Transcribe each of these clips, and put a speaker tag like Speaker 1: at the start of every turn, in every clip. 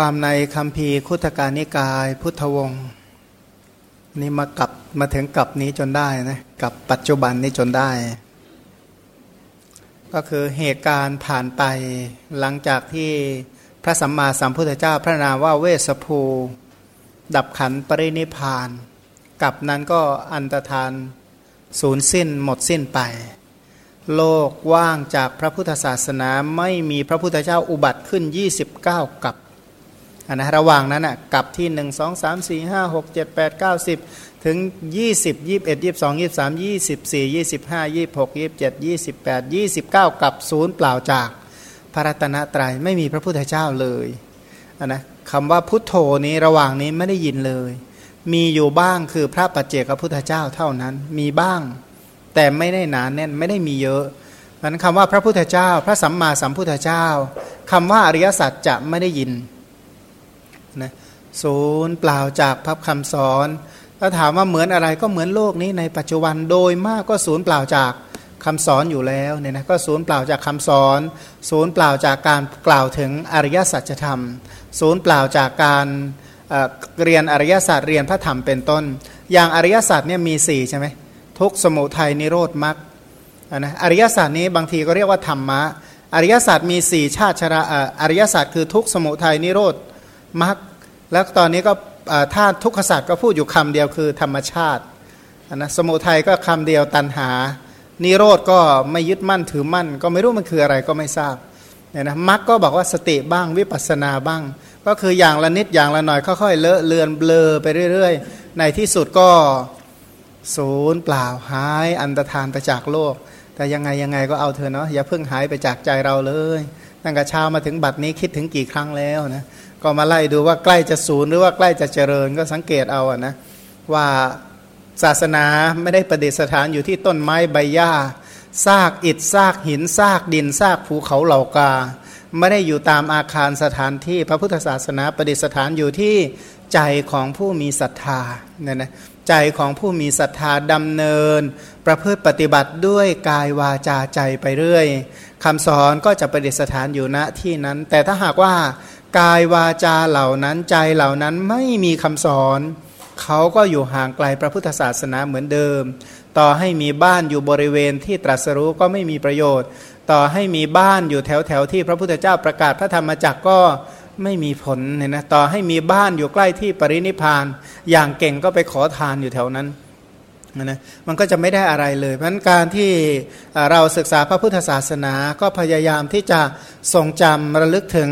Speaker 1: ความในคำพีคุตการนิกาย พุทธวงศ์นี่มากลับมาถึงกลับนี้จนได้นะกับปัจจุบันนี้จนได้ ก็คือเหตุการณ์ผ่านไปหลังจากที่พระสัมมาสัมพุทธเจ้าพระนามว่าเวสภู ดับขันปรินิพานกับนั้นก็อันตรธานสูญสิ้นหมดสิ้นไป โลกว่างจากพระพุทธศาสนาไม่มีพระพุทธเจ้าอุบัติขึ้น 29 กับ อันนะระหว่างนั้นอะกับที่ 1 2 3 4 5 6 7 8 9 10 ถึง 20 21 22 23 24 25 26 27 28 29 กับศูนย์เปล่าจากพระรัตนตรยัยไม่มีพระพุทธเจ้าเลยอันนะคำว่าพุทโธนี้ระหว่างนี้ไม่ได้ยินเลย มีอยู่บ้างคือพระปัจเจกพุทธเจ้าเท่านั้นมีบ้าง แต่ไม่ได้หนานแน่นไม่ได้มีเยอะนั้นคำว่าพระพุทธเจ้า พระสัมมาสัมพุทธเจ้าคำว่าอริยสัจจะไม่ได้ยิน นะศูนย์เปล่าจากพระคำสอนถ้าถามว่าเหมือนอะไรก็เหมือนโลกนี้ในปัจจุบันโดยมากก็ศูนย์เปล่าจากคำสอนอยู่แล้วเนี่ยนะก็ศูนย์เปล่าจากคำสอนศูนย์เปล่าจากการกล่าวถึงอริยสัจธรรมศูนย์เปล่าจากการเรียนอริยศาสตร์เรียนพระธรรมเป็นต้น อย่างอริยศาสตร์เนี่ยมีสี่ใช่ไหมทุกสมุทัยนิโรธมรรคนะอริยศาสตร์นี้บางทีก็เรียกว่าธรรมะอริยศาสตร์มีสี่ชาติชราอริยศาสตร์คือทุกสมุทัยนิโรธ มรรคแล้วตอนนี้ก็ถ้าทุกขศาสตร์ก็พูดอยู่คำเดียวคือธรรมชาตินะสมุทัยก็คำเดียวตันหา นิโรธก็ไม่ยึดมั่นถือมั่น ก็ไม่รู้มันคืออะไรก็ไม่ทราบเนี่ยนะมรรคก็บอกว่าสติบ้างวิปัสสนาบ้าง ก็คืออย่างละนิดอย่างละหน่อยค่อยๆเลอะเลือนเบลอไปเรื่อยๆ ในที่สุดก็ศูนย์เปล่าหายอันตรธานไปจากโลก แต่ยังไงยังไงก็เอาเธอเนาะอย่าเพิ่งหายไปจากใจเราเลย ตั้งแต่เช้ามาถึงบัดนี้คิดถึงกี่ครั้งแล้วนะก็มาไล่ดูว่าใกล้จะศูนย์หรือว่าใกล้จะเจริญก็สังเกตเอาอะนะว่าศาสนาไม่ได้ประดิษฐานอยู่ที่ต้นไม้ใบหญ้าซากอิฐซากหินซากดินซากภูเขาเหล่ากา ไม่ได้อยู่ตามอาคารสถานที่พระพุทธศาสนาประดิษฐานอยู่ที่ใจของผู้มีศรัทธาเนี่ยนะใจของผู้มีศรัทธาดำเนิน ประพฤติปฏิบัติด้วยกายวาจาใจไปเรื่อย คำสอนก็จะประดิษฐานอยู่ณที่นั้น แต่ถ้าหากว่ากายวาจาเหล่านั้นใจเหล่านั้นไม่มีคำสอนเขาก็อยู่ห่างไกลพระพุทธศาสนาเหมือนเดิม ต่อให้มีบ้านอยู่บริเวณที่ตรัสรู้ก็ไม่มีประโยชน์ ต่อให้มีบ้านอยู่แถวแถวที่พระพุทธเจ้าประกาศพระธรรมจักรก็ไม่มีผลเนี่ยนะต่อให้มีบ้านอยู่ใกล้ที่ปรินิพาน อย่างเก่งก็ไปขอทานอยู่แถวนั้น นะมันก็จะไม่ได้อะไรเลย เพราะนั้นการที่เราศึกษาพระพุทธศาสนาก็พยายามที่จะทรงจำระลึกถึง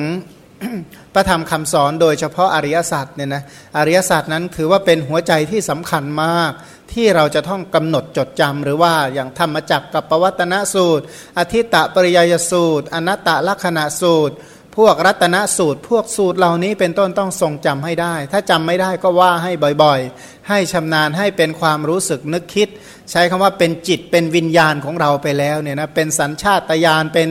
Speaker 1: พระธรรมคำสอนโดยเฉพาะอริยสัจเนี่ยนะอริยสัจนั้นถือว่าเป็นหัวใจที่สำคัญมาก ที่เราจะต้องกำหนดจดจำหรือว่าอย่างธรรมจักกับปวัตนสูตร อธิตะปริยยสูตร อนัตตลักษณะสูตร พวกรัตนสูตร พวกสูตรเหล่านี้เป็นต้นต้องทรงจำให้ได้ ถ้าจำไม่ได้ก็ว่าให้บ่อยๆ ให้ชำนาญให้เป็นความรู้สึกนึกคิด ใช้คำว่าเป็นจิตเป็นวิญญาณของเราไปแล้วเนี่ยนะเป็นสัญชาตญาณเป็น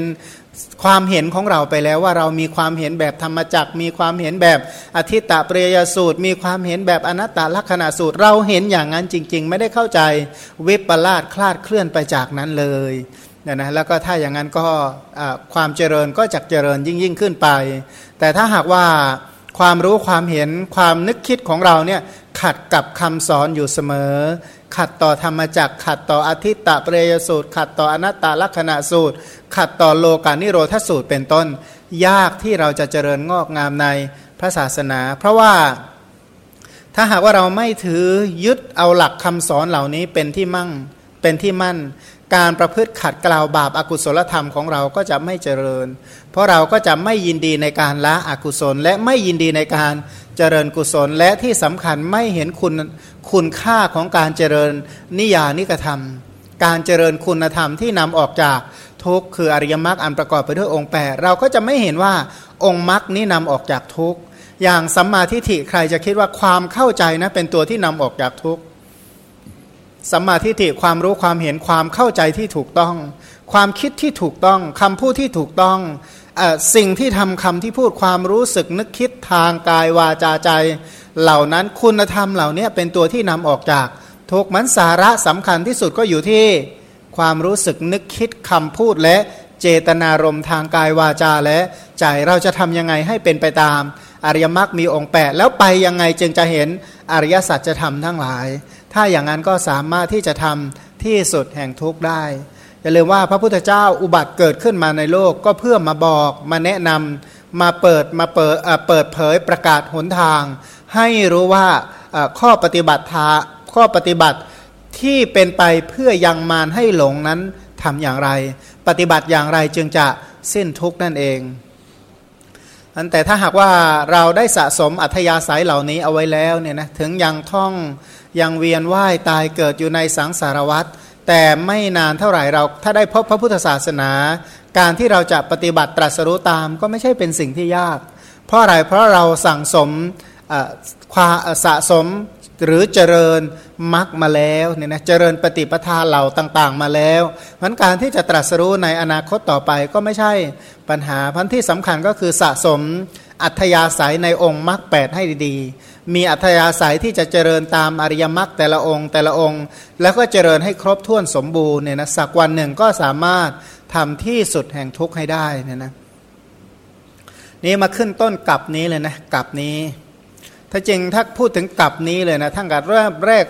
Speaker 1: ความเห็นของเราไปแล้วว่าเรามีความเห็นแบบธรรมจักมีความเห็นแบบอธิตะเปรยสูตร มีความเห็นแบบอนัตตลักษณะสูตร เราเห็นอย่างนั้นจริง ๆ ไม่ได้เข้าใจวิปลาสคลาดเคลื่อนไปจากนั้นเลย เนี่ยนะแล้วก็ถ้าอย่างนั้นก็ความเจริญก็จะเจริญยิ่งยิ่งขึ้นไป แต่ถ้าหากว่าความรู้ความเห็นความนึกคิดของเราเนี่ยขัดกับคำสอนอยู่เสมอ ขัดต่อธรรมจักขัดต่ออธิตตะเปรยสูตร ขัดต่ออนัตตลักษณะสูตร ขัดต่อโลกานิโรธสูตรเป็นต้น ยากที่เราจะเจริญงอกงามในพระศาสนา เพราะว่าถ้าหากว่าเราไม่ถือยึดเอาหลักคำสอนเหล่านี้เป็นที่มั่ง เป็นที่มั่น การประพฤติขัดกล่าวบาปอากุศลธรรมของเราก็จะไม่เจริญ เพราะเราก็จะไม่ยินดีในการละอกุศล และไม่ยินดีในการเจริญกุศล และที่สำคัญไม่เห็นคุณคุณค่าของการเจริญนิยานิกธรรม การเจริญคุณธรรมที่นำออกจากทุกข์คืออริยมรรคอันประกอบไปด้วยองค์แปดเราก็จะไม่เห็นว่าองค์มรรคนี้นำออกจากทุกข์อย่างสัมมาทิฏฐิใครจะคิดว่าความเข้าใจนะเป็นตัวที่นำออกจากทุกข์ สัมมาทิฏฐิความรู้ความเห็นความเข้าใจที่ถูกต้อง ความคิดที่ถูกต้องคำพูดที่ถูกต้องสิ่งที่ทำคำที่พูดความรู้สึกนึกคิดทางกายวาจาใจ เหล่านั้นคุณธรรมเหล่านี้เป็นตัวที่นำออกจากทุกมันสาระสำคัญที่สุดก็อยู่ที่ความรู้สึกนึกคิดคำพูดและเจตนารมณ์ทางกายวาจาและใจเราจะทำยังไงให้เป็นไปตาม อริยมรรคมีองค์แปดแล้วไปยังไงจึงจะเห็นอริยสัจจะทำทั้งหลาย ถ้าอย่างนั้นก็สามารถที่จะทำที่สุดแห่งทุกข์ได้ อย่าลืมว่าพระพุทธเจ้าอุบัติเกิดขึ้นมาในโลกก็เพื่อมาบอกมาแนะนำมาเปิดมาเปิดเปิดเผยประกาศหนทาง ให้รู้ว่าข้อปฏิบัติทาข้อปฏิบัติที่เป็นไปเพื่อยังมารให้หลงนั้นทำอย่างไร ปฏิบัติอย่างไรจึงจะสิ้นทุกข์นั่นเองอันแต่ถ้าหากว่าเราได้สะสมอัธยาศัยเหล่านี้เอาไว้แล้วเนี่ยนะถึงยังท่อง ยังเวียนว่ายตายเกิดอยู่ในสังสารวัฏแต่ไม่นานเท่าไหร่เราถ้าได้พบพระพุทธศาสนา การที่เราจะปฏิบัติตรัสรู้ตามก็ไม่ใช่เป็นสิ่งที่ยาก เพราะอะไรเพราะเราสั่งสมความสะสมหรือเจริญมรรคมาแล้วเนี่ยนะเจริญปฏิปทาเหล่าต่าง ๆ มาแล้วมันการที่จะตรัสรู้ในอนาคตต่อไปก็ไม่ใช่ปัญหาพันที่สำคัญก็คือสะสม อัธยาศัยในองค์มรรคแปดให้ดีๆ มีอัธยาศัยที่จะเจริญตามอริยมรรคแต่ละองค์แต่ละองค์ แล้วก็เจริญให้ครบถ้วนสมบูรณ์เนี่ยนะสักวันหนึ่งก็สามารถทำที่สุดแห่งทุกข์ให้ได้เนี่ยนะนี่มาขึ้นต้นกับนี้เลยนะกับนี้ถ้าจริงถ้าพูดถึงกับนี้เลยนะทั้งการเริ่มแรก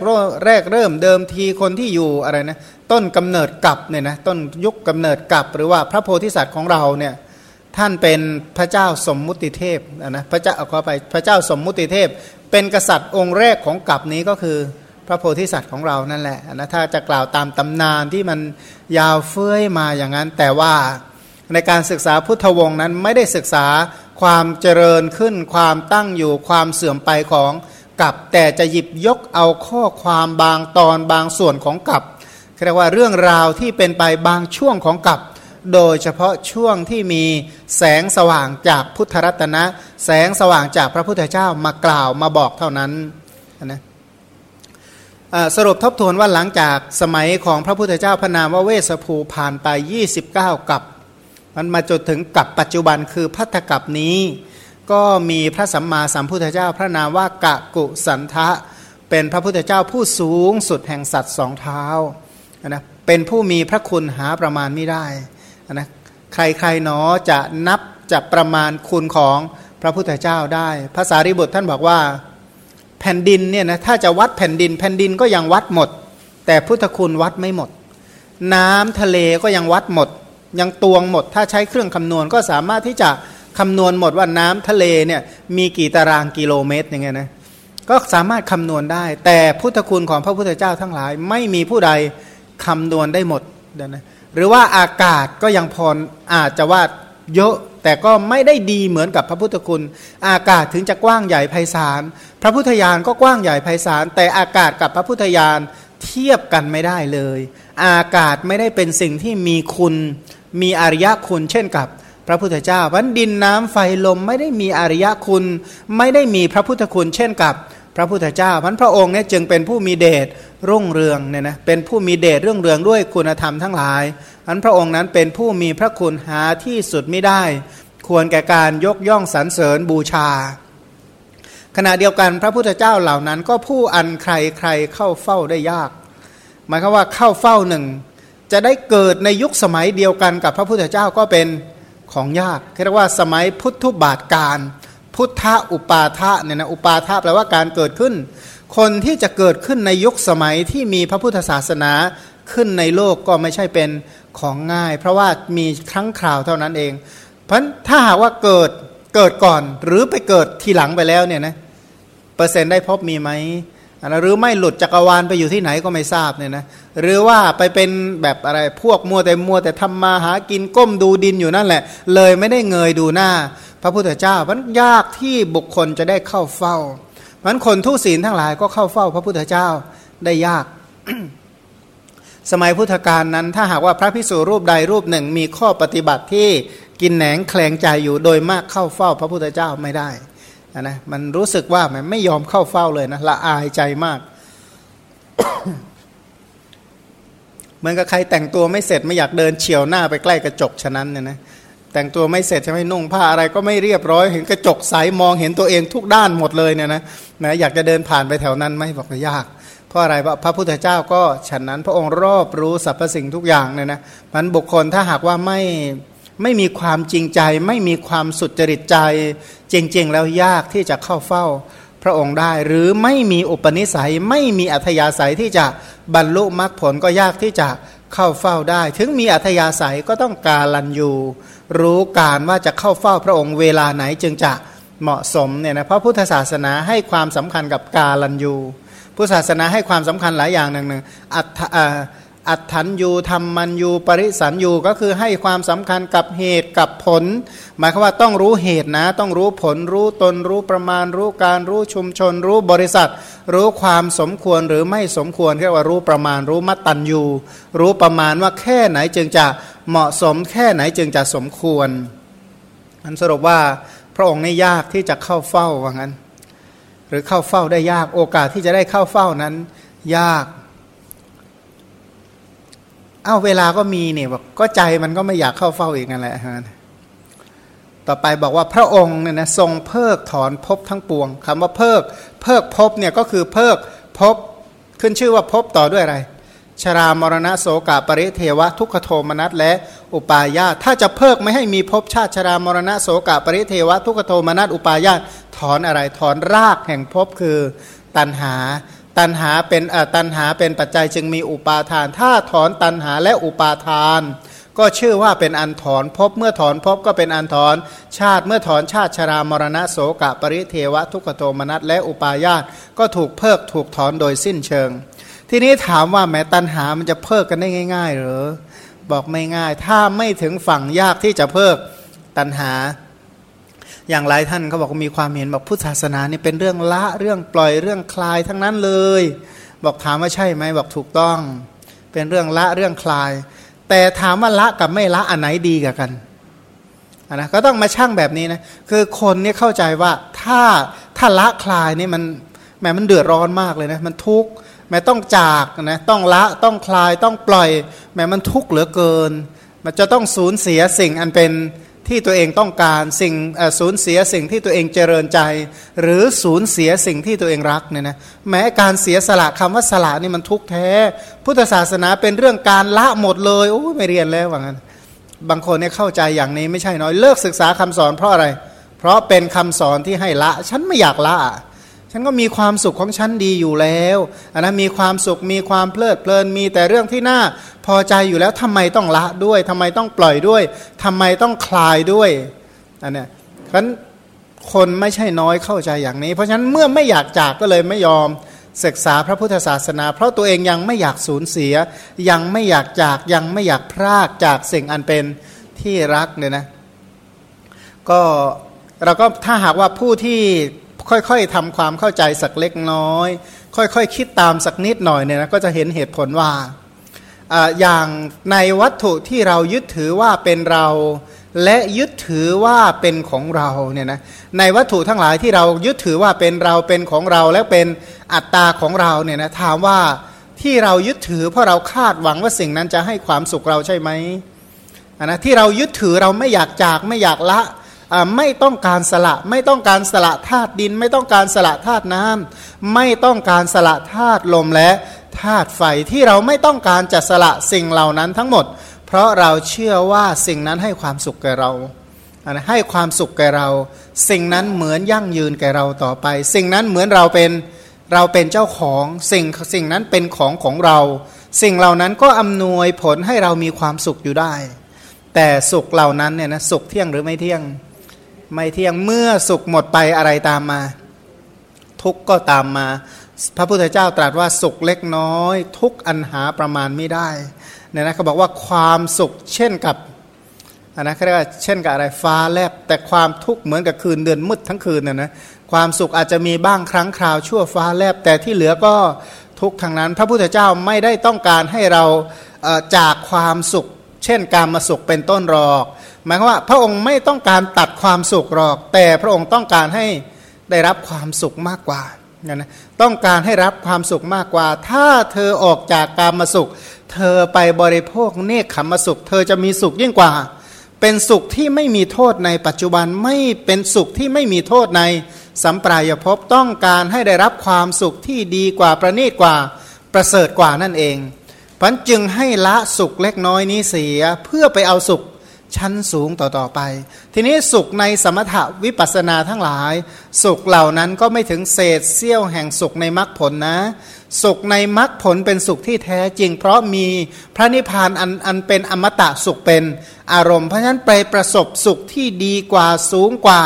Speaker 1: แรกเริ่มเดิมทีคนที่อยู่อะไรนะต้นกำเนิดกับเนี่ยนะต้นยุคกำเนิดกับหรือว่าพระโพธิสัตว์ของเราเนี่ย ท่านเป็นพระเจ้าสมมุติเทพนะพระเจ้าขอไปพระเจ้าสมมุติเทพ เป็นกษัตริย์องค์แรกของกลับนี้ก็คือพระโพธิสัตว์ของเรานั่นแหละนะถ้าจะกล่าวตามตำนานที่มันยาวเฟื้อยมาอย่างนั้น แต่ว่าในการศึกษาพุทธวงศ์นั้นไม่ได้ศึกษาความเจริญขึ้น ความตั้งอยู่ความเสื่อมไปของกับแต่จะหยิบยกเอาข้อความบางตอนบางส่วนของกับเรียกว่าเรื่องราวที่เป็นไปบางช่วงของกับ โดยเฉพาะช่วงที่มีแสงสว่างจากพุทธรัตนะ แสงสว่างจากพระพุทธเจ้ามากล่าวมาบอกเท่านั้นนะสรุปทบทวนว่าหลังจากสมัยของพระพุทธเจ้าพระนามว่าเวสภูผ่านไป 29 กับ มันมาจนถึงกับปัจจุบันคือพัทธกับนี้ ก็มีพระสัมมาสัมพุทธเจ้าพระนามว่ากะกุสันทะ เป็นพระพุทธเจ้าผู้สูงสุดแห่งสัตว์สองเท้านะเป็นผู้มีพระคุณหาประมาณไม่ได้ นะใครๆหนอจะนับจะประมาณคุณของพระพุทธเจ้าได้ ภาษาริบุตรท่านบอกว่าแผ่นดินเนี่ยนะถ้าจะวัดแผ่นดินแผ่นดินก็ยังวัดหมด แต่พุทธคุณวัดไม่หมด น้ำทะเลก็ยังวัดหมด ยังตวงหมด ถ้าใช้เครื่องคำนวณก็สามารถที่จะคำนวณหมดว่าน้ำทะเลเนี่ยมีกี่ตารางกิโลเมตรอย่างเงี้ยนะก็สามารถคำนวณได้ แต่พุทธคุณของพระพุทธเจ้าทั้งหลาย ไม่มีผู้ใดคำนวณได้หมดนะ หรือว่าอากาศก็ยังพรอาจจะว่าเยอะแต่ก็ไม่ได้ดีเหมือนกับพระพุทธคุณ อากาศถึงจะกว้างใหญ่ไพศาล พระพุทธญาณก็กว้างใหญ่ไพศาล แต่อากาศกับพระพุทธญาณเทียบกันไม่ได้เลย อากาศไม่ได้เป็นสิ่งที่มีคุณ มีอริยคุณ เช่นกับพระพุทธเจ้าวันดินน้ำไฟลมไม่ได้มีอริยคุณ ไม่ได้มีพระพุทธคุณ เช่นกับ พระพุทธเจ้าพันพระองค์เนี่ยจึงเป็นผู้มีเดชรุ่งเรืองเนี่ยนะเป็นผู้มีเดชเรื่องเรืองด้วยคุณธรรมทั้งหลายพันพระองค์นั้นเป็นผู้มีพระคุณหาที่สุดไม่ได้ ควรแก่การยกย่องสรรเสริญบูชา ขณะเดียวกันพระพุทธเจ้าเหล่านั้นก็ผู้อันใครใครเข้าเฝ้าได้ยาก หมายความว่าเข้าเฝ้าหนึ่งจะได้เกิดในยุคสมัยเดียวกันกับพระพุทธเจ้าก็เป็นของยากเรียกว่าสมัยพุทธบาทการ พุทธอุปาทะเนี่ยนะอุปาทะแปลว่าการเกิดขึ้น คนที่จะเกิดขึ้นในยุคสมัยที่มีพระพุทธศาสนาขึ้นในโลกก็ไม่ใช่เป็นของง่าย เพราะว่ามีครั้งคราวเท่านั้นเอง เพราะถ้าหากว่าเกิดเกิดก่อนหรือไปเกิดทีหลังไปแล้วเนี่ยนะเปอร์เซ็นต์ได้พบมีไหมหรือไม่หลุดจักรวาลไปอยู่ที่ไหนก็ไม่ทราบเนี่ยนะหรือว่าไปเป็นแบบอะไรพวกมัวแต่มัวแต่ทำมาหากินก้มดูดินอยู่นั่นแหละ เลยไม่ได้เงยดูหน้า พระพุทธเจ้ามันยากที่บุคคลจะได้เข้าเฝ้ามันคนทุศีลทั้งหลายก็เข้าเฝ้าพระพุทธเจ้าได้ยาก สมัยพุทธกาลนั้น ถ้าหากว่าพระพิสุรูปใดรูปหนึ่งมีข้อปฏิบัติที่กินแหนงแคลงใจอยู่โดยมากเข้าเฝ้าพระพุทธเจ้าไม่ได้นะมันรู้สึกว่ามันไม่ยอมเข้าเฝ้าเลยนะละอายใจมาก เหมือนกับใครแต่งตัวไม่เสร็จไม่อยากเดินเฉียวหน้าไปใกล้กระจกฉะนั้นเนี่ยนะ แต่งตัวไม่เสร็จใช่ไหมนุ่งผ้าอะไรก็ไม่เรียบร้อย เห็นกระจกใสมองเห็นตัวเองทุกด้านหมดเลยเนี่ยนะนะอยากจะเดินผ่านไปแถวนั้นไม่บอกยาก เพราะอะไรพระพุทธเจ้าก็ฉันนั้นพระองค์รอบรู้สรรพสิ่งทุกอย่างเนี่ยนะมันบุคคลถ้าหากว่าไม่ไม่มีความจริงใจ ไม่มีความสุจริตใจ จริง ๆ แล้วยากที่จะเข้าเฝ้าพระองค์ได้ หรือไม่มีอุปนิสัยไม่มีอัธยาศัยที่จะบรรลุมรรคผลก็ยากที่จะเข้าเฝ้าได้ ถึงมีอัธยาศัยก็ต้องการลันอยู่ รู้การว่าจะเข้าเฝ้าพระองค์เวลาไหนจึงจะเหมาะสมเนี่ยนะเพราะพุทธศาสนาให้ความสำคัญกับกาลันยูพุทธศาสนาให้ความสำคัญหลายอย่างหนึ่งหนึ่งอัต อัตถันยูธรรมมันยูปริสันยูก็คือให้ความสำคัญกับเหตุกับผล หมายความว่าต้องรู้เหตุนะ ต้องรู้ผลรู้ตนรู้ประมาณ รู้การรู้ชุมชน รู้บริษัท รู้ความสมควรหรือไม่สมควรเรียกว่ารู้ประมาณ รู้มัตตันยูรู้ประมาณว่าแค่ไหนจึงจะเหมาะสมแค่ไหนจึงจะสมควรอันสรุปว่าพระองค์นี่ยากที่จะเข้าเฝ้าว่างั้น หรือเข้าเฝ้าได้ยากโอกาสที่จะได้เข้าเฝ้านั้น ยาก อ้าเวลาก็มีเนี่ยบอกก็ใจมันก็ไม่อยากเข้าเฝ้าอีกนั่นแหละฮะต่อไปบอกว่าพระองค์เนี่ยนะทรงเพิกถอนภพทั้งปวงคำว่าเพิกเพิกภพเนี่ยก็คือเพิกภพขึ้นชื่อว่าภพต่อด้วยอะไร ชรามรณะโสกาปริเทวะ ทุกขโทมนัสและอุปาญาตถ้าจะเพิกไม่ให้มีภพชาติชรามรณะโสกาปริเทวะ ทุกขโทมนัสอุปาญาตถอนอะไรถอนรากแห่งภพคือตันหา ตันหาเป็นตันหาเป็นปัจจัยจึงมีอุปาทาน ถ้าถอนตันหาและอุปาทาน ก็ชื่อว่าเป็นอันถอนพบเมื่อถอนพบก็เป็นอันถอนชาติเมื่อถอนชาติชรามรณะโสกะปริเทวะทุกโทมนัสและอุปาญาตก็ถูกเพิกถูกถอนโดยสิ้นเชิง ทีนี้ถามว่าแม้ตันหามันจะเพิกกันได้ง่าย ๆ หรือบอกไม่ง่าย ถ้าไม่ถึงฝั่งยากที่จะเพิกตันหา อย่างหลายท่านเขาบอกมีความเห็นบอกพุทธศาสนานี่เป็นเรื่องละเรื่องปล่อยเรื่องคลายทั้งนั้นเลย บอกถามว่าใช่ไหมบอกถูกต้อง เป็นเรื่องละเรื่องคลาย แต่ถามว่าละกับไม่ละอันไหนดีกับกันนะก็ต้องมาช่างแบบนี้นะคือคนนี่เข้าใจว่าถ้าถ้าละคลายนี่มันแหมมันเดือดร้อนมากเลยนะมันทุกข์แหมต้องจากนะต้องละต้องคลายต้องปล่อยแหมมันทุกข์เหลือเกิน มันจะต้องสูญเสียสิ่งอันเป็น ที่ตัวเองต้องการสิ่งสูญเสียสิ่งที่ตัวเองเจริญใจ หรือสูญเสียสิ่งที่ตัวเองรักเนี่ยนะแม้การเสียสละคำว่าสละนี่มันทุกแท้ พุทธศาสนาเป็นเรื่องการละหมดเลยโอ้ไม่เรียนแล้วว่างั้น บางคนเนี่ยเข้าใจอย่างนี้ไม่ใช่น้อยเลิกศึกษาคำสอนเพราะอะไร เพราะเป็นคำสอนที่ให้ละ ฉันไม่อยากละ ฉันก็มีความสุขของฉันดีอยู่แล้วนะมีความสุขมีความเพลิดเพลินมีแต่เรื่องที่น่าพอใจอยู่แล้วทำไมต้องละด้วยทำไมต้องปล่อยด้วยทำไมต้องคลายด้วยอันนี้เพราะคนไม่ใช่น้อยเข้าใจอย่างนี้ เพราะฉะนั้นเมื่อไม่อยากจากก็เลยไม่ยอมศึกษาพระพุทธศาสนา เพราะตัวเองยังไม่อยากสูญเสีย ยังไม่อยากจากยังไม่อยากพรากจากสิ่งอันเป็นที่รักเนี่ยนะก็เราก็ถ้าหากว่าผู้ที่ ค่อยๆทำความเข้าใจสักเล็กน้อย ค่อยๆคคิดตามสักนิดหน่อยเนี่ยนะก็จะเห็นเหตุผลว่าอย่างในวัตถุที่เรายึดถือว่าเป็นเรา และยึดถือว่าเป็นของเราเนี่ยนะในวัตถุทั้งหลายที่เรายึดถือว่าเป็นเราเป็นของเราและเป็นอัตตาของเราเนี่ยนะถามว่าที่เรายึดถือเพราะเราคาดหวังว่าสิ่งนั้นจะให้ความสุขเราใช่ไหมนะที่เรายึดถือเราไม่อยากจากไม่อยากละ ไม่ต้องการสละ ไม่ต้องการสละธาตุดิน ไม่ต้องการสละธาตุน้ำไม่ต้องการสละธาตุลมและธาตุไฟที่เราไม่ต้องการจะสละสิ่งเหล่านั้นทั้งหมด เพราะเราเชื่อว่าสิ่งนั้นให้ความสุขแก่เราให้ความสุขแก่เรา สิ่งนั้นเหมือนยั่งยืนแก่เราต่อไป สิ่งนั้นเหมือนเราเป็นเราเป็นเจ้าของสิ่งสิ่งนั้นเป็นของของเรา สิ่งเหล่านั้นก็อำนวยผลให้เรามีความสุขอยู่ได้ แต่สุขเหล่านั้นเนี่ยนะสุขเที่ยงหรือไม่เที่ยง ไม่เที่ยงเมื่อสุขหมดไปอะไรตามมา ทุกก็ตามมา พระพุทธเจ้าตรัสว่าสุขเล็กน้อย ทุกอันหาประมาณไม่ได้เนี่ยนะเขาบอกว่าความสุขเช่นกับอันนะเขาเรียกว่าเช่นกับอะไรฟ้าแลบแต่ความทุกข์เหมือนกับคืนเดือนมืดทั้งคืนน่ยนะความสุขอาจจะมีบ้างครั้งคราวชั่วฟ้าแลบแต่ที่เหลือก็ทุกทางนั้น พระพุทธเจ้าไม่ได้ต้องการให้เราจากความสุข เช่นการมาสุขเป็นต้นหรอก หมายความว่าพระองค์ไม่ต้องการตัดความสุขหรอก แต่พระองค์ต้องการให้ได้รับความสุขมากกว่านะต้องการให้รับความสุขมากกว่า ถ้าเธอออกจากการมาสุข เธอไปบริโภคเนคขมมาสุข เธอจะมีสุขยิ่งกว่า เป็นสุขที่ไม่มีโทษในปัจจุบันไม่เป็นสุขที่ไม่มีโทษในสัมปรายภพต้องการให้ได้รับความสุขที่ดีกว่าประณีตกว่าประเสริฐกว่านั่นเอง พันจึงให้ละสุขเล็กน้อยนี้เสียเพื่อไปเอาสุขชั้นสูงต่อๆไป ทีนี้สุขในสมถะวิปัสสนาทั้งหลาย สุขเหล่านั้นก็ไม่ถึงเศษเสี้ยวแห่งสุขในมรรคผลนะ สุขในมรรคผลเป็นสุขที่แท้จริง เพราะมีพระนิพพานอันอันเป็นอมตะสุขเป็นอารมณ์ เพราะฉะนั้นไปประสบสุขที่ดีกว่าสูงกว่า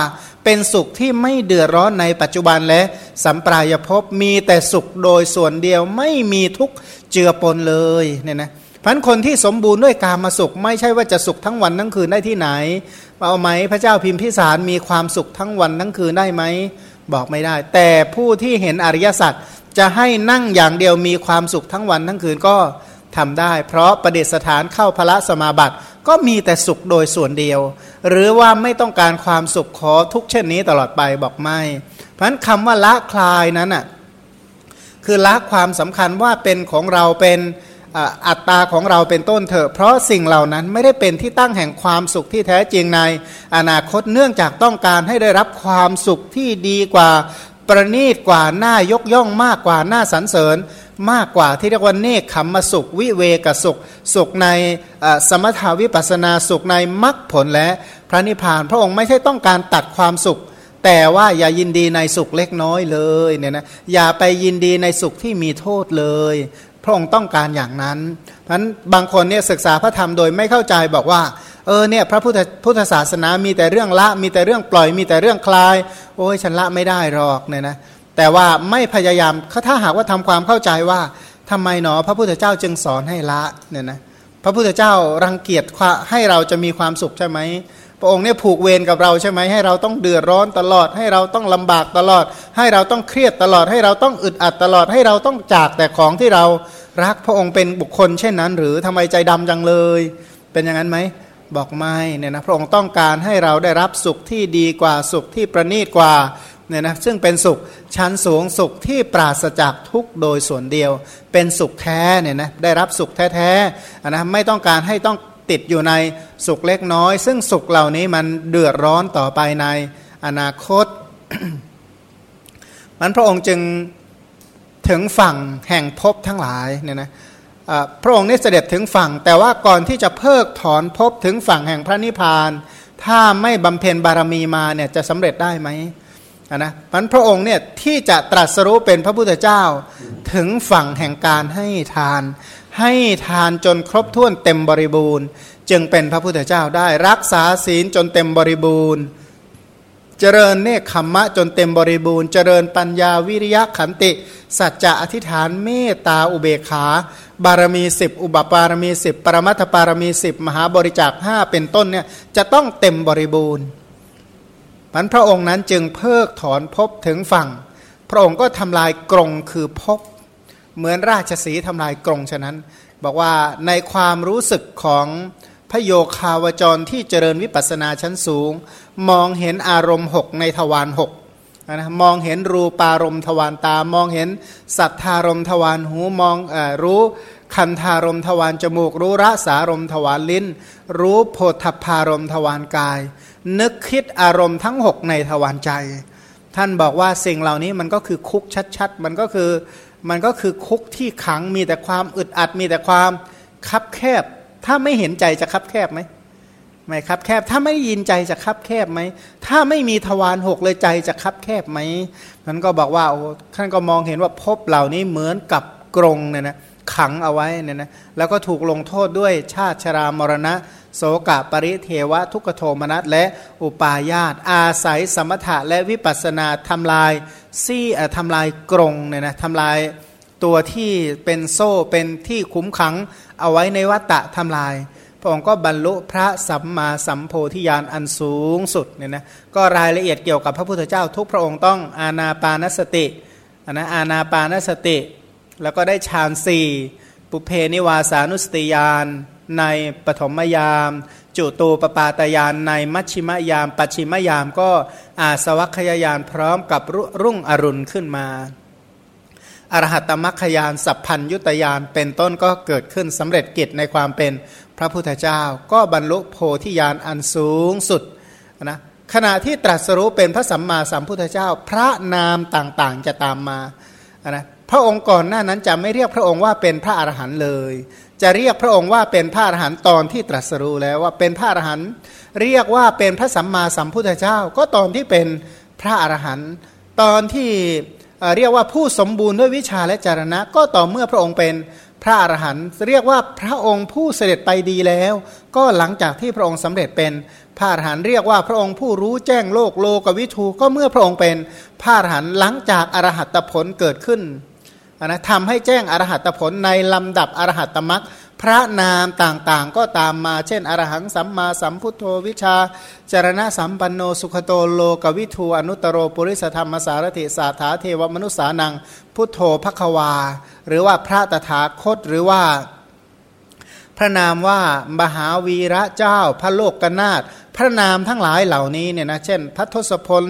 Speaker 1: เป็นสุขที่ไม่เดือดร้อนในปัจจุบันและสัมปรายภพมีแต่สุขโดยส่วนเดียวไม่มีทุกเจือปนเลยเนี่ยนะพันคนที่สมบูรณ์ด้วยกามาสุข ไม่ใช่ว่าจะสุขทั้งวันทั้งคืนได้ที่ไหนเอาไหมพระเจ้าพิมพิสารมีความสุขทั้งวันทั้งคืนได้ไหมบอกไม่ได้ แต่ผู้ที่เห็นอริยสัจจะให้นั่งอย่างเดียวมีความสุขทั้งวันทั้งคืนก็ ทำได้ เพราะประเดสถานเข้าพระสมาบัติก็มีแต่สุขโดยส่วนเดียว หรือว่าไม่ต้องการความสุขขอทุกเช่นนี้ตลอดไปบอกไม่ เพราะฉะนั้นคำว่าละคลายนั้นอะคือละความสำคัญว่าเป็นของเราเป็นอัตตาของเราเป็นต้นเถอะ เพราะสิ่งเหล่านั้นไม่ได้เป็นที่ตั้งแห่งความสุขที่แท้จริงใน อนาคตเนื่องจากต้องการให้ได้รับความสุขที่ดีกว่า ประณีตกว่าหน้ายกย่องมากกว่าหน้าสรรเสริญ มากกว่าที่เรียกว่าเนคขมมาสุข วิเวกสุข สุขในสมถาวิปัสนาสุขในมรรคผลและพระนิพพาน พระองค์ไม่ใช่ต้องการตัดความสุข แต่ว่าอย่ายินดีในสุขเล็กน้อยเลยเนี่ยนะอย่าไปยินดีในสุขที่มีโทษเลย ระองค์ต้องการอย่างนั้นเพราะนั้นบางคนเนี่ยศึกษาพระธรรมโดยไม่เข้าใจบอกว่าเออเนี่ยพระพุทธพุทธศาสนามีแต่เรื่องละ มีแต่เรื่องปล่อยมีแต่เรื่องคลาย โอ้ยฉันละไม่ได้หรอกเนี่ยนะแต่ว่าไม่พยายามถ้าหากว่าทำความเข้าใจว่าทำไมหนอพระพุทธเจ้าจึงสอนให้ละเนี่ยนะพระพุทธเจ้ารังเกียจให้เราจะมีความสุขใช่ไหมพระองค์เนี่ยผูกเวรกับเราใช่ไหมให้เราต้องเดือดร้อนตลอด ให้เราต้องลำบากตลอด ให้เราต้องเครียดตลอด ให้เราต้องอึดอัดตลอด ให้เราต้องจากแต่ของที่เรา รักพระองค์เป็นบุคคล เช่นนั้น หรือทำไมใจดำจังเลย เป็นอย่างนั้นไหมบอกไม่เนี่ยนะพระองค์ต้องการให้เราได้รับสุขที่ดีกว่าสุขที่ประณีตกว่าเนี่ยนะซึ่งเป็นสุขชั้นสูงสุขที่ปราศจากทุกโดยส่วนเดียว เป็นสุขแท้เนี่ยนะได้รับสุขแท้ๆนะไม่ต้องการให้ต้องติดอยู่ในสุขเล็กน้อย ซึ่งสุขเหล่านี้มันเดือดร้อนต่อไปในอนาคตมันพระองค์จึง ถึงฝั่งแห่งภพทั้งหลายเนี่ยนะพระองค์นี่เสด็จถึงฝั่ง แต่ว่าก่อนที่จะเพิกถอนภพถึงฝั่งแห่งพระนิพพาน ถ้าไม่บำเพ็ญบารมีมาเนี่ยจะสำเร็จได้ไหมนะพันพระองค์เนี่ยที่จะตรัสรู้เป็นพระพุทธเจ้า ถึงฝั่งแห่งการให้ทาน ให้ทานจนครบถ้วนเต็มบริบูรณ์ จึงเป็นพระพุทธเจ้าได้รักษาศีลจนเต็มบริบูรณ์ เจริญเนคขมมะจนเต็มบริบูรณ์ เจริญปัญญาวิริยะขันติ สัจจะอธิษฐานเมตตาอุเบกขา บารมีสิบอุบปารมีสิบปรมัตถปารมีสิบมหาบริจาคห้าเป็นต้นเนี่ยจะต้องเต็มบริบูรณ์มันพระองค์นั้นจึงเพิกถอนภพถึงฝั่ง พระองค์ก็ทำลายกรงคือภพเหมือนราชสีทำลายกรงฉะนั้น บอกว่าในความรู้สึกของ พระโยคาวจรที่เจริญวิปัสนาชั้นสูง มองเห็นอารมณ์หกในทวารหกนะมองเห็นรูปารมณ์ทวารตามองเห็นสัทธารมณ์ทวารหูมองอรู้คันธารมณ์ทวารจมูก รู้รสารมณ์ทวารลิ้น รู้โพธพารมณ์ทวารกาย นึกคิดอารมณ์ทั้งหกในทวารใจ ท่านบอกว่าสิ่งเหล่านี้มันก็คือคุกชัดๆ มันก็คือมันก็คือคุกที่ขังมีแต่ความอึดอัดมีแต่ความคับแคบ ถ้าไม่เห็นใจจะคับแคบไหมไม่คับแคบ ถ้าไม่ยินใจจะคับแคบไหม ถ้าไม่มีทวารหกเลยใจจะคับแคบไหมนั้นก็บอกว่าโอ้ท่านก็มองเห็นว่าภพเหล่านี้เหมือนกับกรงเนี่ยนะขังเอาไว้เนี่ยนะแล้วก็ถูกลงโทษด้วยชาติชรามรณะ โสกะปริเทวะ ทุกโทมนัสและอุปาญาตอาศัยสมถะและวิปัสนาทำลายซี่ทำลายกรงเนี่ยนะทำลาย ตัวที่เป็นโซ่เป็นที่คุ้มขังเอาไว้ในวัตตะทำลาย พระองค์ก็บรรลุพระสัมมาสัมโพธิญาณอันสูงสุดเนี่ยนะก็รายละเอียดเกี่ยวกับพระพุทธเจ้า ทุกพระองค์ต้องอาณาปานสตินะอาณาปานสติ แล้วก็ได้ฌานสี่ปุเพนิวาสานุสติญาณในปฐมยาม จุตูปปาตยานในมัชชิมยาม ปัจฉิมยามก็อาสวัคยายานพร้อมกับรุ่งอรุณขึ้นมา อรหัตมัคคยานสัพพัญยุตยานเป็นต้นก็เกิดขึ้นสำเร็จกิจในความเป็นพระพุทธเจ้า ก็บรรลุโพธิญาณอันสูงสุดนะขณะที่ตรัสรู้เป็นพระสัมมาสัมพุทธเจ้า พระนามต่างๆจะตามมานะพระองค์ก่อนหน้านั้นจะไม่เรียกพระองค์ว่าเป็นพระอรหันต์เลย จะเรียกพระองค์ว่าเป็นพระอรหันต์ตอนที่ตรัสรู้แล้วว่าเป็นพระอรหันต์เรียกว่าเป็นพระสัมมาสัมพุทธเจ้า ก็ตอนที่เป็นพระอรหันต์ตอนที่ เรียกว่าผู้สมบูรณ์ด้วยวิชาและจารณะ ก็ต่อเมื่อพระองค์เป็นพระอรหันต์เรียกว่าพระองค์ผู้เสด็จไปดีแล้ว ก็หลังจากที่พระองค์สำเร็จเป็นพระอรหันต์เรียกว่าพระองค์ผู้รู้แจ้งโลกโลกวิทูก็เมื่อพระองค์เป็นพระอรหันต์หลังจากอรหัตผลเกิดขึ้นนะทำให้แจ้งอรหัตผลในลำดับอรหัตมรัก พระนามต่างๆ ก็ตามมา เช่น อรหังสัมมาสัมพุทโธวิชาจารณะสัมปันโนสุขโตโลกวิทูอนุตโรปุริสธรรมสารติสาถาเทวมนุษสานัง พุทโธภควา หรือว่าพระตถาคตหรือว่า พระนามว่ามหาวีระเจ้า พระโลกกนาถพระนามทั้งหลายเหล่านี้เนี่ยนะเช่น พระทศพล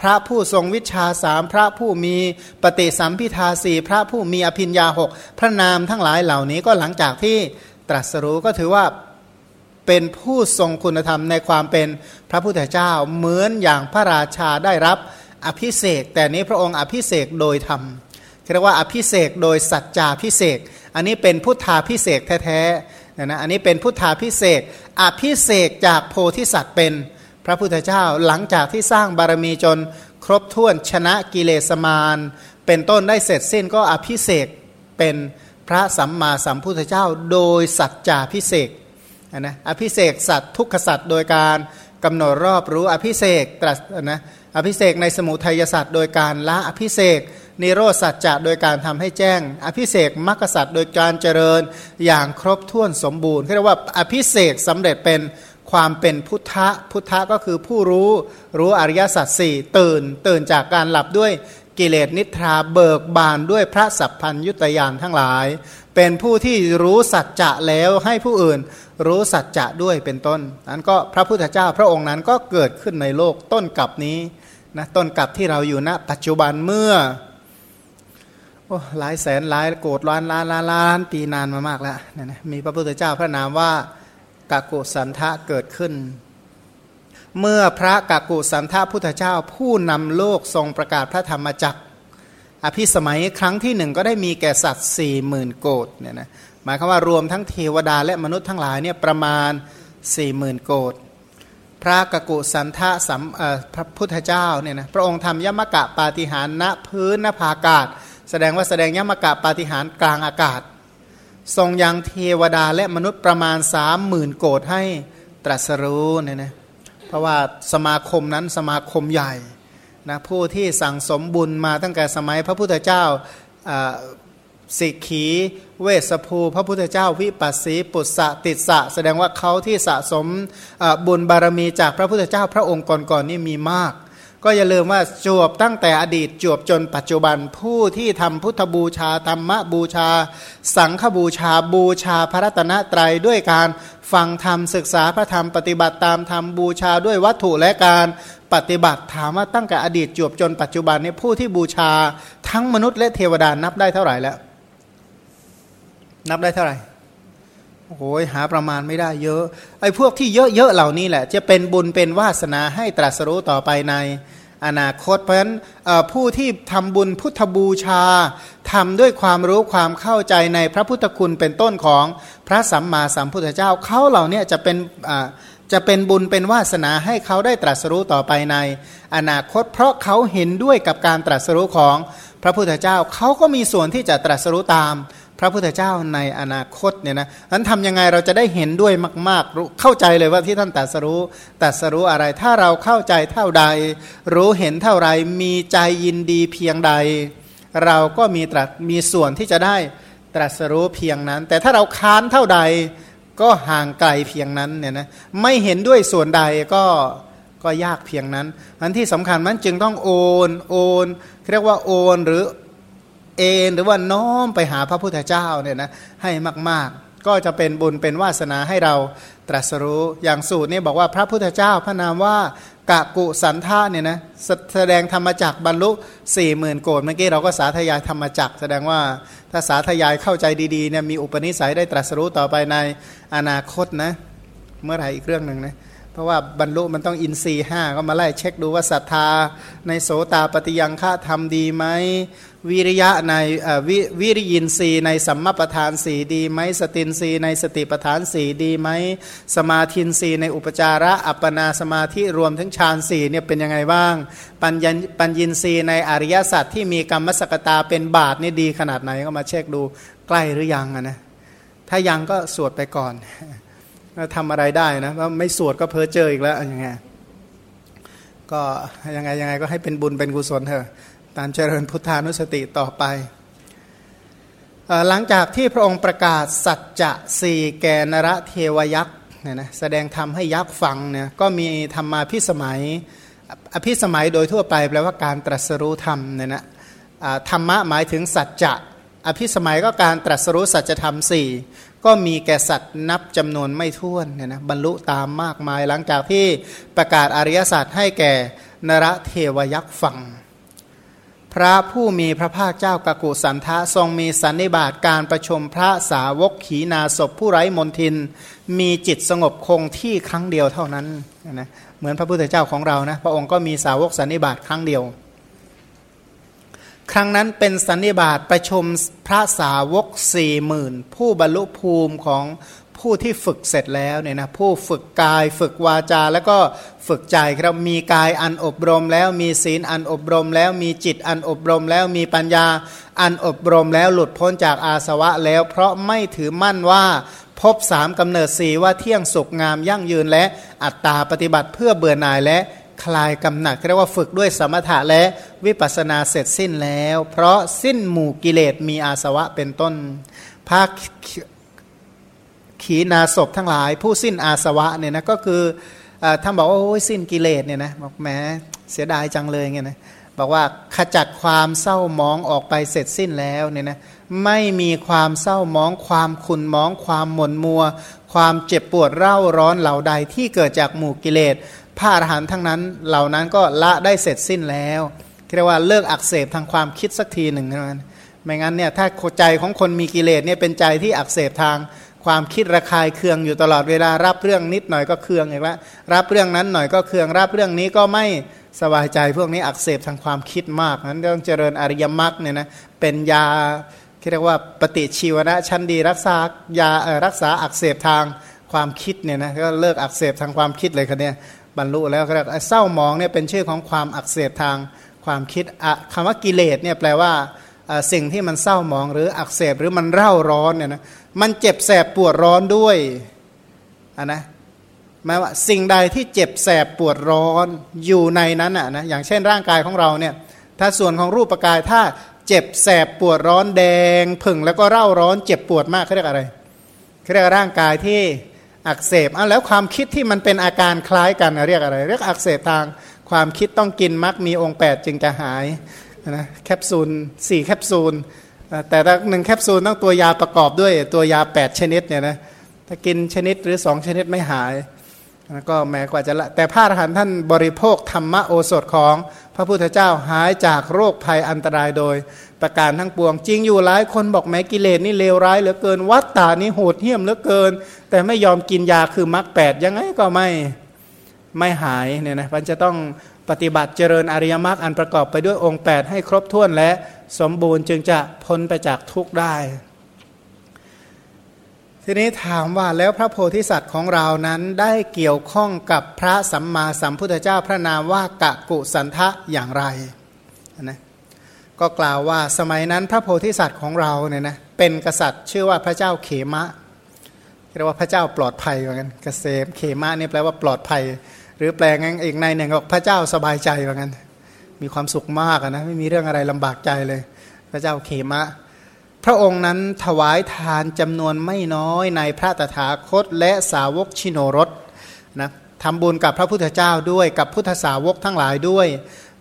Speaker 1: พระผู้ทรงวิชาสามพระผู้มีปฏิสัมพิทาสี่พระผู้มีอภิญญาหกพระนามทั้งหลายเหล่านี้ก็หลังจากที่ตรัสรู้ก็ถือว่าเป็นผู้ทรงคุณธรรมในความเป็นพระพุทธเจ้าเหมือนอย่างพระราชาได้รับอภิเศกแต่นี้พระองค์อภิเศกโดยธรรมเรียกว่าอภิเศกโดยสัจจาพิเศษ อันนี้เป็นพุทธาพิเศษแท้ๆนะนะอันนี้เป็นพุทธาพิเศษอภิเศกจากโพธิสัตว์เป็นพระพุทธเจ้าหลังจากที่สร้างบารมีจนครบถ้วนชนะกิเลสมารเป็นต้นได้เสร็จสิ้นก็อภิเศกเป็นพระสัมมาสัมพุทธเจ้า โดยสัจจาพิเศษนะอภิเศกสัตว์ทุกขสัตว์โดยการกำหนดรอบรู้อภิเศกตรัสนะอภิเศกในสมุทัยสัตว์โดยการละอภิเศก นิโรสัจจะโดยการทำให้แจ้ง อภิเศกมรรคสัตว์โดยการเจริญอย่างครบถ้วนสมบูรณ์เรียกว่าอภิเศกสำเร็จเป็นความเป็นพุทธะพุทธะก็คือผู้รู้รู้อริยสัจสี่ตื่น ตื่นจากการหลับด้วยกิเลสนิทราเบิกบานด้วยพระสัพพัญยุตยานทั้งหลาย เป็นผู้ที่รู้สัจจะแล้วให้ผู้อื่นรู้สัจจะด้วยเป็นต้นนั้นก็พระพุทธเจ้าพระองค์นั้นก็เกิดขึ้นในโลกต้นกับนี้นะต้นกับที่เราอยู่ณปัจจุบันเมื่อ โอ้หลายแสนหลายโกดล้านล้านล้านล้านปีนานมามากแล้วเนี่ยนะมีพระพุทธเจ้าพระนามว่ากากุสันทะเกิดขึ้น เมื่อพระกากุสันทะพุทธเจ้าผู้นำโลกทรงประกาศพระธรรมจักรอภิสมัยครั้งที่หนึ่งก็ได้มีแก่สัตว์สี่หมื่นโกดเนี่ยนะหมายความว่ารวมทั้งเทวดาและมนุษย์ทั้งหลายเนี่ยประมาณสี่หมื่นโกดพระกกุสันทะสัมพระพุทธเจ้าเนี่ยนะพระองค์ทำยมกะปาฏิหารณพื้นนภาอากาศ แสดงว่าแสดงยมกะปาฏิหารกลางอากาศ ทรงยังเทวดาและมนุษย์ประมาณสามหมื่นโกดให้ตรัสรู้เนี่ยนะเพราะว่าสมาคมนั้นสมาคมใหญ่นะผู้ที่สั่งสมบุญมาตั้งแต่สมัยพระพุทธเจ้าสิกขีเวสภู พระพุทธเจ้าวิปัสสีปุตสะติดสะ แสดงว่าเขาที่สะสมบุญบารมีจากพระพุทธเจ้าพระองค์ก่อนๆนนี่มีมาก ก็อย่าลืมว่าจวบตั้งแต่อดีตจวบจนปัจจุบันผู้ที่ทำพุทธบูชาธรรมบูชา สังฆบูชาบูชาพระรัตนตรัยด้วยการฟังธรรมศึกษาพระธรรมปฏิบัติตามธรรมบูชาด้วยวัตถุและการปฏิบัติถามว่าตั้งแต่อดีตจวบจนปัจจุบันนี้ผู้ที่บูชาทั้งมนุษย์และเทวดานับได้เท่าไหร่แล้ว นับได้เท่าไหร่ โอ้ยหาประมาณไม่ได้เยอะ ไอ้พวกที่เยอะๆเหล่านี้แหละ จะเป็นบุญเป็นวาสนาให้ตรัสรู้ต่อไปในอนาคตเพราะฉะนั้นผู้ที่ทำบุญพุทธบูชาทำด้วยความรู้ความเข้าใจในพระพุทธคุณเป็นต้นของพระสัมมาสัมพุทธเจ้าเขาเหล่านี้จะเป็นจะเป็นบุญเป็นวาสนาให้เขาได้ตรัสรู้ต่อไปใน อนาคต เพราะเขาเห็นด้วยกับการตรัสรู้ของพระพุทธเจ้าเขาก็มีส่วนที่จะตรัสรู้ตาม พระพุทธเจ้าในอนาคตเนี่ยนะนั้นทำยังไงเราจะได้เห็นด้วยมากๆเข้าใจเลยว่าที่ท่านตรัสรู้ตรัสรู้อะไร ถ้าเราเข้าใจเท่าใด รู้เห็นเท่าไรมีใจยินดีเพียงใด เราก็มีตรัสมีส่วนที่จะได้ตรัสรู้เพียงนั้น แต่ถ้าเราค้านเท่าใดก็ห่างไกลเพียงนั้นเนี่ยนะไม่เห็นด้วยส่วนใดก็ก็ยากเพียงนั้นอันที่สำคัญมันจึงต้องโอนโอนเรียกว่าโอนหรือ เอนหรือว่าน้อมไปหาพระพุทธเจ้าเนี่ยนะให้มากๆ ก็จะเป็นบุญเป็นวาสนาให้เราตรัสรู้อย่างสูตรนี้บอกว่าพระพุทธเจ้าพระนามว่ากะกุสันธาเนี่ยนะแสดงธรรมจักบรรลุสี่หมื่นโกดเมื่อกี้เราก็สาธยายธรรมจักแสดงว่าถ้าสาธยายเข้าใจดีๆเนี่ยมีอุปนิสัยได้ตรัสรู้ต่อไปในอนาคตนะเมื่อไหร่อีกเรื่องหนึ่งนะ เพราะว่าบรรลุมันต้องอินทรีห้าก็มาไล่เช็คดูว่าศรัทธา ในโสตาปฏิยังฆาทำดีไหมวิริยะในววิริยินทรีในสัมมาประธานสีดีไหมสตินทรีในสติประธานสีดีไหมสมาธินทรีในอุปจาระอัปปนาสมาธิรวมทั้งฌานสีเนี่ยเป็นยังไงบ้าง ปัญญปัญญินทรีในอริยสัจที่มีกรรมสกตาเป็นบาทนี่ดีขนาดไหนก็มาเช็คดูใกล้หรือยังนะถ้ายังก็สวดไปก่อน ทำอะไรได้นะว่าไม่สวดก็เพ้อเจออีกแล้วยังไงก็ยังไงยังไงก็ให้เป็นบุญเป็นกุศลเถอะตามเจริญพุทธานุสติต่อไป หลังจากที่พระองค์ประกาศสัจจะสี่แกนระเทวยักษ์เนี่ยนะแสดงธรรมให้ยักษ์ฟังเนี่ยก็มีธรรมาพิสมัยอภิสมัยโดยทั่วไปแปลว่าการตรัสรู้ธรรมเนี่ยนะธรรมะหมายถึงสัจจะอภิสมัยก็การตรัสรู้สัจธรรมสี่ก็มีแก่สัตว์นับจำนวนไม่ถ้วนเนี่ยนะบรรลุตามมากมายหลังจากที่ประกาศอริยสัจให้แก่นรเทวยักษ์ฟัง พระผู้มีพระภาคเจ้ากกุสันทะทรงมีสันนิบาตการประชมพระสาวกขีนาศพผู้ไร้มนทิน มีจิตสงบคงที่ครั้งเดียวเท่านั้นนะเหมือนพระพุทธเจ้าของเรานะพระองค์ก็มีสาวกสันนิบาตครั้งเดียว ครั้งนั้นเป็นสันนิบาตประชมพระสาวกสี่หมื่นผู้บรรลุภูมิของผู้ที่ฝึกเสร็จแล้วเนี่ยนะผู้ฝึกกายฝึกวาจา แล้วก็ฝึกใจครับมีกายอันอบรมแล้วมีศีลอันอบรมแล้วมีจิตอันอบรมแล้วมีปัญญาอันอบรมแล้วหลุดพ้นจากอาสวะแล้ว เพราะไม่ถือมั่นว่าพบสามกำเนิดสีว่าเที่ยงสุกงามยั่งยืนและอัตตาปฏิบัติเพื่อเบื่อหน่ายและ คลายกำหนัดเรียกว่าฝึกด้วยสมถะและวิปัสนาเสร็จสิ้นแล้ว เพราะสิ้นหมู่กิเลสมีอาสวะเป็นต้นภาคขีนาศพทั้งหลาย ผู้สิ้นอาสวะเนี่ยนะก็คือท่านบอกว่าโอ้ยสิ้นกิเลสเนี่ยนะบอกแหมเสียดายจังเลยเงี้ยนะบอกว่าขจัดความเศร้ามองออกไปเสร็จสิ้นแล้วเนี่ยนะไม่มีความเศร้ามอง ความขุนมอง ความหม่นมัว ความเจ็บปวดเร่าร้อนเหล่าใดที่เกิดจากหมู่กิเลส พระอรหันต์ทั้งนั้นเหล่านั้นก็ละได้เสร็จสิ้นแล้วเรียกว่าเลิกอักเสบทางความคิดสักทีหนึ่งนะไม่งั้นเนี่ยถ้าใจของคนมีกิเลสเนี่ยเป็นใจที่อักเสบทางความคิดระคายเคืองอยู่ตลอดเวลารับเรื่องนิดหน่อยก็เคืองอีกแล้วรับเรื่องนั้นหน่อยก็เคืองรับเรื่องนี้ก็ไม่สบายใจพวกนี้อักเสบทางความคิดมากนั้นต้องเจริญอริยมรรคเนี่ยนะเป็นยาเรียกว่าปฏิชีวนะชั้นดีรักษายารักษาอักเสบทางความคิดเนี่ยนะก็เลิกอักเสบทางความคิดเลยคันเนี้ บรรลุแล้วก็เศร้ามองเนี่ยเป็นชื่อของความอักเสบทางความคิดคำว่ากิเลสเนี่ยแปลว่าสิ่งที่มันเศร้ามองหรืออักเสบหรือมันเร่าร้อนเนี่ยนะมันเจ็บแสบปวดร้อนด้วยอะนะหมายว่าสิ่งใดที่เจ็บแสบปวดร้อนอยู่ในนั้นอะนะอย่างเช่นร่างกายของเราเนี่ยถ้าส่วนของรูปกายถ้าเจ็บแสบปวดร้อนแดง ผึ่งแล้วก็เร่าร้อน เจ็บปวดมากเขาเรียกอะไรเขาเรียกร่างกายที่ อักเสบอะแล้วความคิดที่มันเป็นอาการคล้ายกันเรียกอะไร เรียกอักเสบทางความคิดต้องกินมักมีองค์ 8 จึงจะหายนะแคปซูล4แคปซูลแต่ละหนึ่งแคปซูลต้องตัวยาประกอบด้วยตัวยา 8 ชนิดเนี่ยนะถ้ากินชนิดหรือ 2 ชนิดไม่หาย ก็แม้กว่าจะละแต่พระอรหันต์ท่านบริโภคธรรมโอสถของพระพุทธเจ้าหายจากโรคภัยอันตรายโดย ประการทั้งปวง จริงอยู่หลายคนบอกแม้กิเลสนี่เลวร้ายเหลือเกิน วัตตานี่โหดเหี้ยมเหลือเกิน แต่ไม่ยอมกินยาคือมรรคแปดยังไงก็ไม่ไม่หายเนี่ยนะมันจะต้องปฏิบัติเจริญอริยมรรคอันประกอบไปด้วยองค์ 8 ให้ครบถ้วนและสมบูรณ์จึงจะพ้นไปจากทุกข์ได้ ทีนี้ถามว่าแล้วพระโพธิสัตว์ของเรานั้นได้เกี่ยวข้องกับพระสัมมาสัมพุทธเจ้าพระนามว่ากะกุสันทะอย่างไรนะก็กล่าวว่าสมัยนั้นพระโพธิสัตว์ของเราเนี่ยนะเป็นกษัตริย์ชื่อว่าพระเจ้าเขมะเรียกว่าพระเจ้าปลอดภัยเหมือนกันเกษมเขมะนี่แปลว่าปลอดภัย หรือแปลงอีกในหนึ่งบอกพระเจ้าสบายใจเหมือนกันมีความสุขมากนะไม่มีเรื่องอะไรลำบากใจเลย พระเจ้าเขมะ พระองค์นั้นถวายทานจำนวนไม่น้อยในพระตถาคตและสาวกชิโนรสนะทำบุญกับพระพุทธเจ้าด้วยกับพุทธสาวกทั้งหลายด้วย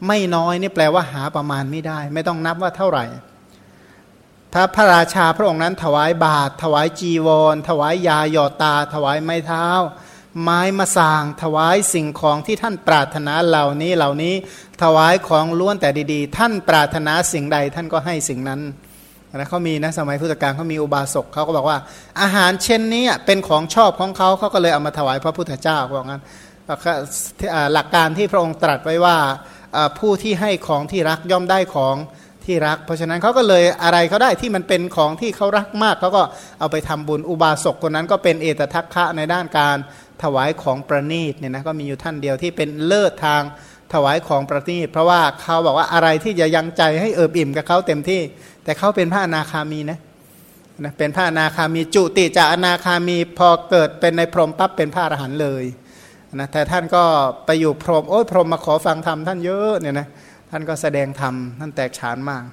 Speaker 1: ไม่น้อยนี่แปลว่าหาประมาณไม่ได้ ไม่ต้องนับว่าเท่าไหร่พระพระราชาพระองค์นั้นถวายบาตรถวายจีวร ถวายยาหยอดตา ถวายไม้เท้า ไม้มาสาง ถวายสิ่งของที่ท่านปรารถนาเหล่านี้เหล่านี้ถวายของล้วนแต่ดีๆ ท่านปรารถนาสิ่งใดท่านก็ให้สิ่งนั้น นะเขามีนะสมัยพุทธกาลเขามีอุบาสกเขาก็บอกว่า อาหารเช่นนี้เป็นของชอบของเขาเขาก็เลยเอามาถวายพระพุทธเจ้าบอกงั้นหลักการที่พระองค์ตรัสไว้ว่าผู้ที่ให้ของที่รักย่อมได้ของที่รัก เพราะฉะนั้นเขาก็เลยอะไรเขาได้ที่มันเป็นของที่เขารักมากเขาก็เอาไปทำบุญอุบาสกคนนั้นก็เป็นเอตทัคคะในด้านการถวายของประณีตเนี่ยนะก็มีอยู่ท่านเดียวที่เป็นเลิศทางถวายของประณีตเพราะว่าเขาบอกว่าอะไรที่จะยังใจให้เอิบอิ่มกับเขาเต็มที่ แต่เขาเป็นพระอนาคามีนะนะเป็นพระอนาคามีจุติจากอนาคามีพอเกิดเป็นในพรหมปั๊บเป็นพระอรหันต์เลยนะแต่ท่านก็ไปอยู่พรหมโอ้ยพรหมมาขอฟังธรรมท่านเยอะเนี่ยนะท่านก็แสดงธรรมท่านแตกฉานมาก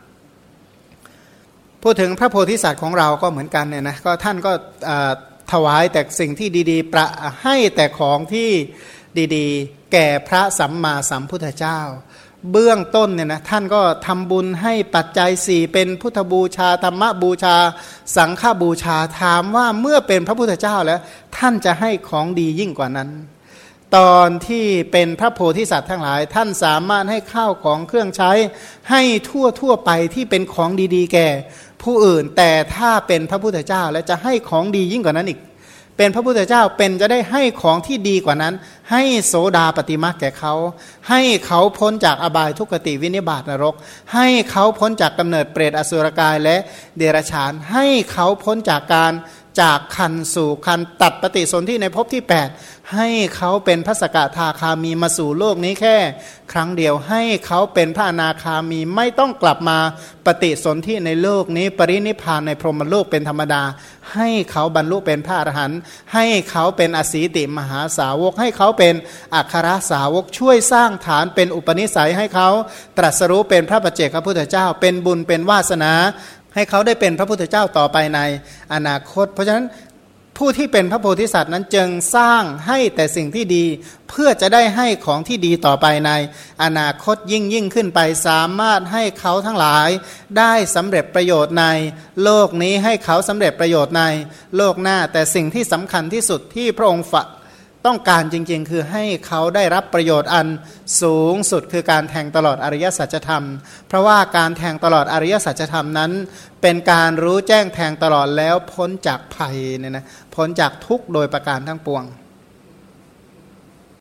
Speaker 1: พูดถึงพระโพธิสัตว์ของเราก็เหมือนกันเนี่ยนะก็ท่านก็ถวายแต่สิ่งที่ดีๆ ประให้แต่ของที่ดีๆ แก่พระสัมมาสัมพุทธเจ้า เบื้องต้นเนี่ยนะท่านก็ทำบุญให้ปัจจัยสี่เป็นพุทธบูชาธรรมบูชา สังฆบูชาถามว่าเมื่อเป็นพระพุทธเจ้าแล้ว ท่านจะให้ของดียิ่งกว่านั้น ตอนที่เป็นพระโพธิสัตว์ทั้งหลาย ท่านสามารถให้ข้าวของเครื่องใช้ ให้ทั่วทั่วไปที่เป็นของดีๆ แก่ ผู้อื่นแต่ถ้าเป็นพระพุทธเจ้าแล้วจะให้ของดียิ่งกว่านั้นอีก เป็นพระพุทธเจ้าเป็นจะได้ให้ของที่ดีกว่านั้น ให้โสดาปฏิมาแก่เขา ให้เขาพ้นจากอบายทุกติวินิบาตนรก ให้เขาพ้นจากกำเนิดเปรตอสุรกายและเดรัจฉาน ให้เขาพ้นจากการ จากคันสู่คันตัดปฏิสนธิในภพที่ 8 ให้เขาเป็นพระสกทาคามีมาสู่โลกนี้แค่ ครั้งเดียวให้เขาเป็นพระอนาคามีไม่ต้องกลับมาปฏิสนธิในโลกนี้ ปรินิพานในพรหมโลกเป็นธรรมดา ให้เขาบรรลุเป็นพระอรหันต์ให้เขาเป็นอสีติมหาสาวก ให้เขาเป็นอัครสาวกช่วยสร้างฐานเป็นอุปนิสัยให้เขาตรัสรู้เป็นพระปัจเจกพระพุทธเจ้า เป็นบุญเป็นวาสนา ให้เขาได้เป็นพระพุทธเจ้าต่อไปในอนาคต เพราะฉะนั้นผู้ที่เป็นพระโพธิสัตว์นั้นจึงสร้างให้แต่สิ่งที่ดี เพื่อจะได้ให้ของที่ดีต่อไปใน อนาคตยิ่งยิ่งขึ้นไปสามารถให้เขาทั้งหลาย ได้สำเร็จประโยชน์ใน โลกนี้ให้เขาสำเร็จประโยชน์ใน โลกหน้าแต่สิ่งที่สำคัญที่สุดที่พระองค์ ต้องการจริงๆ คือให้เขาได้รับประโยชน์อันสูงสุดคือการแทงตลอดอริยสัจธรรม เพราะว่าการแทงตลอดอริยสัจธรรมนั้น เป็นการรู้แจ้งแทงตลอดแล้วพ้นจากภัยเนี่ยนะพ้นจากทุกโดยประการทั้งปวง